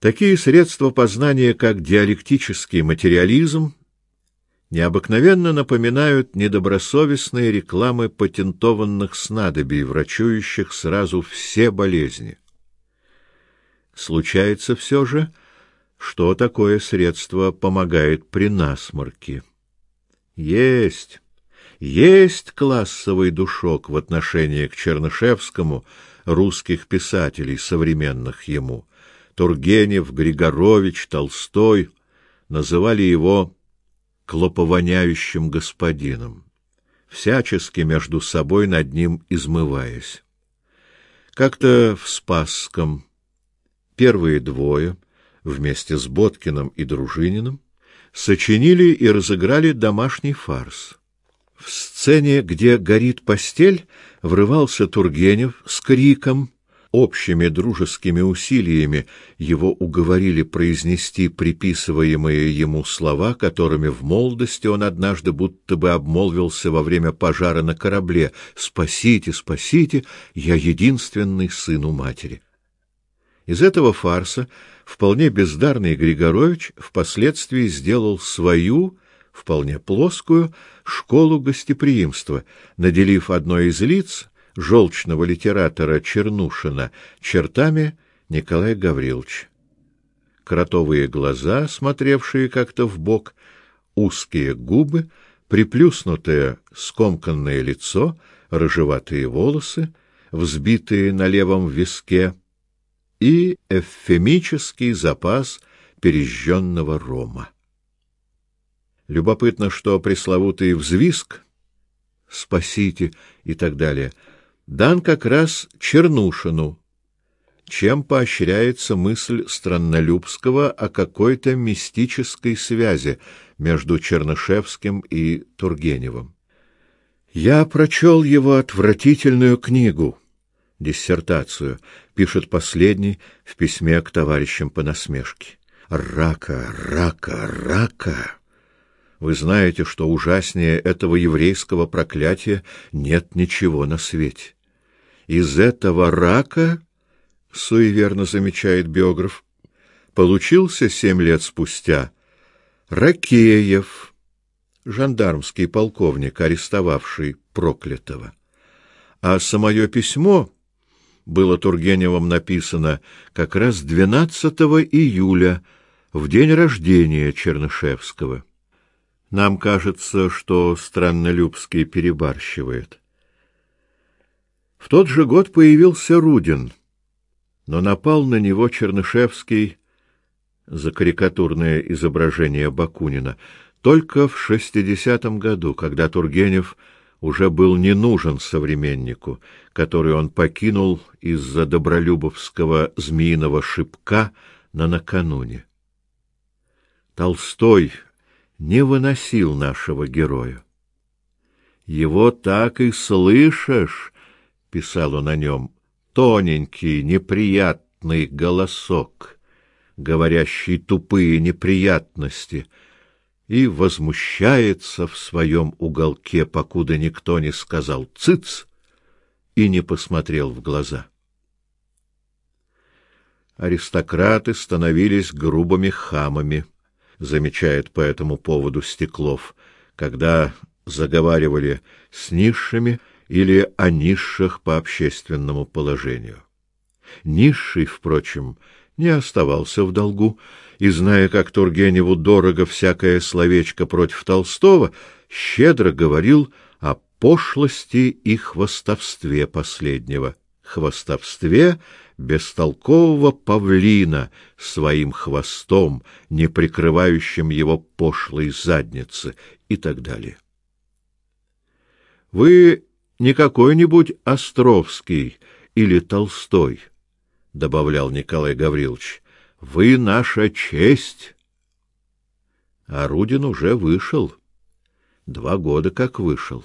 Такие средства познания, как диалектический материализм, необыкновенно напоминают недобросовестные рекламы патентованных снадобий, врачующих сразу все болезни. Случается все же, что такое средство помогает при насморке. Есть, есть классовый душок в отношении к Чернышевскому русских писателей, современных ему. Тургенев, Григорович, Толстой называли его клоповоняющим господином, всячески между собой над ним измываясь. Как-то в Спасском первые двое вместе с Боткиным и Дружининым сочинили и разыграли домашний фарс. В сцене, где горит постель, врывался Тургенев с криком. Общими дружескими усилиями его уговорили произнести приписываемые ему слова, которыми в молодости он однажды будто бы обмолвился во время пожара на корабле: "Спасите, спасите, я единственный сын у матери". Из этого фарса вполне бездарный Григорович впоследствии сделал свою, вполне плоскую, школу гостеприимства, наделив одно из лиц, желчного литератора Чернушина, чертами Николая Гавриловича. Кротовые глаза, смотревшие как-то в бок, узкие губы, приплюснутое скомканное лицо, рыжеватые волосы, взбитые на левом виске — и эвфемический запас пережженного рома. Любопытно, что пресловутый взвизг «спасите» и так далее дан как раз Чернушину, чем поощряется мысль Страннолюбского о какой-то мистической связи между Чернышевским и Тургеневым. Я прочел его отвратительную книгу диссертацию, пишет последний в письме к товарищам по насмешке. Рака, рака, рака. Вы знаете, что ужаснее этого еврейского проклятия нет ничего на свете. Из этого рака, суеверно замечает биограф, получился семь лет спустя Ракеев, жандармский полковник, арестовавший проклятого. А самое письмо было Тургеневым написано как раз 12 июля, в день рождения Чернышевского. Нам кажется, что Страннолюбский перебарщивает. Тот же год появился Рудин, но напал на него Чернышевский за карикатурное изображение Бакунина только в шестидесятом году, когда Тургенев уже был не нужен современнику, который он покинул из-за добролюбовского змеиного шипка на накануне. Толстой не выносил нашего героя. Его так и слышишь, писал он о нем, тоненький, неприятный голосок, говорящий тупые неприятности — и возмущается в своем уголке, покуда никто не сказал «цыц» и не посмотрел в глаза. Аристократы становились грубыми хамами, замечает по этому поводу Стеклов, когда заговаривали с низшими или о низших по общественному положению. Низший, впрочем, не оставался в долгу, и, зная, как Тургеневу дорого всякое словечко против Толстого, щедро говорил о пошлости и хвостовстве последнего, хвостовстве бестолкового павлина своим хвостом, не прикрывающим его пошлой задницы и так далее. Вы не какой-нибудь Островский или Толстой, добавлял Николай Гаврилович. Вы наша честь. А Рудин уже вышел. Два года как вышел.